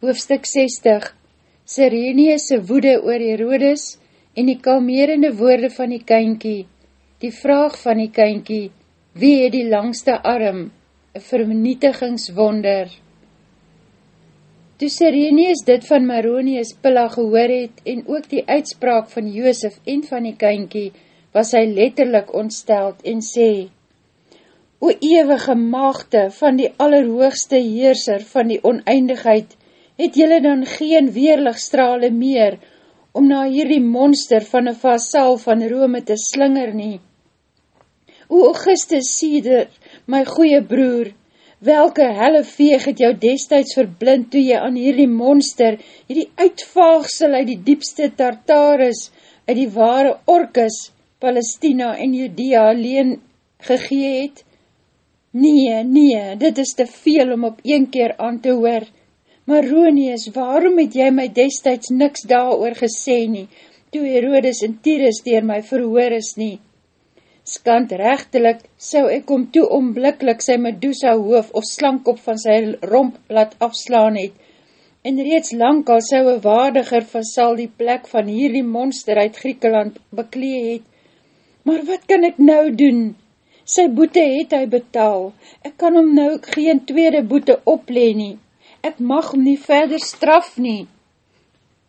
Hoofstuk 60 Sireneese woede oor Herodes en die kalmerende woorde van die kynkie, die vraag van die kynkie, wie het die langste arm, een vernietigingswonder. Toe Sirenees dit van Maronius Pilla gehoor het en ook die uitspraak van Joosef en van die kynkie, was hy letterlik ontsteld en sê, O ewige maagde van die allerhoogste heerser van die oneindigheid, het jylle dan geen weerligstrale meer, om na hierdie monster van een vasal van Rome te slinger nie. O Augustus Sieder, my goeie broer, welke helle veeg het jou destijds verblind toe jy aan hierdie monster, hierdie uitvaagsel uit die diepste Tartarus, uit die ware Orkus, Palestina en Judea alleen gegee het? Nee, nee, dit is te veel om op een keer aan te hoor, Maronius, waarom het jy my destijds niks daar oor gesê nie, toe Herodes en Tyrus dier my verhoor is nie? Skant rechtelik, sou ek om toe onblikkelijk sy Medusa hoof of slankop van sy romp laat afslaan het, en reeds lang al sou een waardiger vasal die plek van hierdie monster uit Griekeland beklee het. Maar wat kan ek nou doen? Sy boete het hy betaal, ek kan hom nou geen tweede boete opleen nie ek mag hom nie verder straf nie.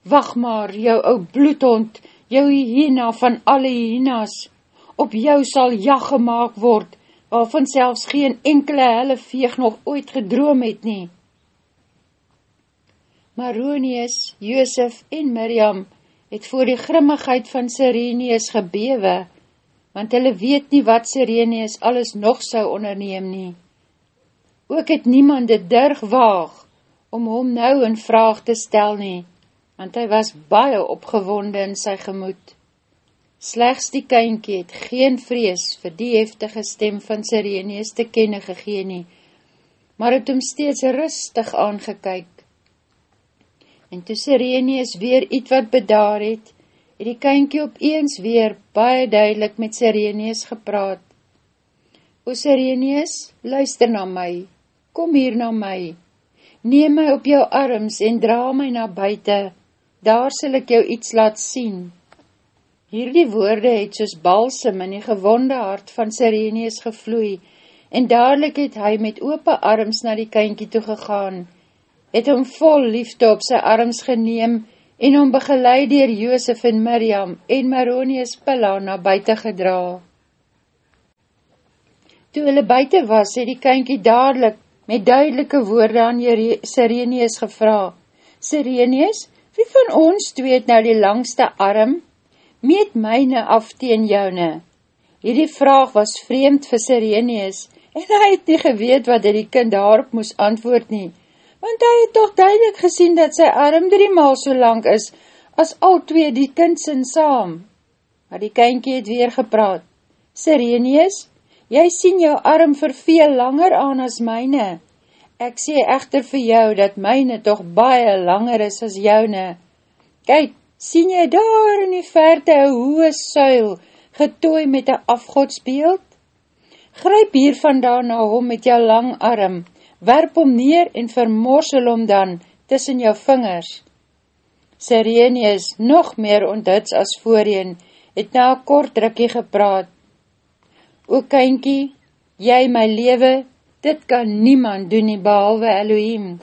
Wacht maar, jou ou bloedhond, jou hyena van alle hyenas, op jou sal jag gemaakt word, waarvan selfs geen enkele helle veeg nog ooit gedroom het nie. Maronius, Joosef en Miriam het voor die grimmigheid van Sirenius gebewe, want hulle weet nie wat Sirenius alles nog sou onderneem nie. Ook het niemand dit durg waag, om hom nou in vraag te stel nie, want hy was baie opgewonde in sy gemoed. Slechts die kynkie het geen vrees vir die heftige stem van Sireneus te kenne gegeen nie, maar het hom steeds rustig aangekyk. En toe Sireneus weer iets wat bedaar het, het die kynkie op eens weer baie duidelik met Sireneus gepraat. O Sireneus, luister na my, kom hier na my, neem my op jou arms en dra my na buiten, daar sal ek jou iets laat sien. Hierdie woorde het soos balsem in die gewonde hart van Sireneus gevloei, en dadelijk het hy met ope arms na die kynkie toegegaan, het hom vol liefde op sy arms geneem, en hom begeleid dier Joosef en Miriam en Maronius Pilla na buiten gedra. Toe hulle buiten was, het die kynkie dadelijk met duidelike woorde aan Sireneus gevra. Sireneus, wie van ons twee het nou die langste arm? Meet myne af teen joune. Hierdie vraag was vreemd vir Sireneus, en hy het nie geweet wat hy die kind daarop moes antwoord nie, want hy het toch duidelik gesien dat sy arm drie maal so lang is, as al twee die kind sin saam. Maar die kindkie het weer gepraat. Sireneus, Jy sien jou arm vir veel langer aan as myne. Ek sê echter vir jou, dat myne toch baie langer is as joune. Kyk, sien jy daar in die verte een hoë suil, getooi met een afgodsbeeld? Gryp hier vandaan na hom met jou lang arm, werp hom neer en vermorsel hom dan tussen jou vingers. Sireneus, nog meer onthuts as voorheen, het na kort rikkie gepraat, O kynkie, jy my lewe, dit kan niemand doen nie behalwe Elohim.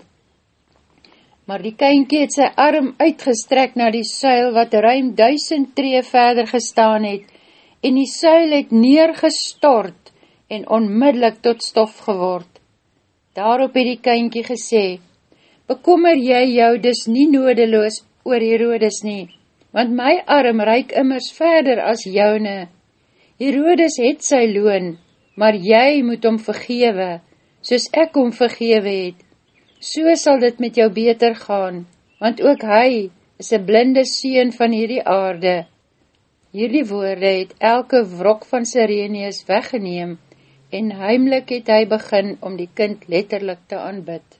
Maar die kynkie het sy arm uitgestrek na die suil wat ruim duisend tree verder gestaan het en die suil het neergestort en onmiddellik tot stof geword. Daarop het die kynkie gesê, bekommer jy jou dus nie nodeloos oor Herodes nie, want my arm reik immers verder as joune, Herodes het sy loon, maar jy moet om vergewe, soos ek om vergewe het. So sal dit met jou beter gaan, want ook hy is een blinde sien van hierdie aarde. Hierdie woorde het elke wrok van Sireneus weggeneem, en heimlik het hy begin om die kind letterlik te aanbid.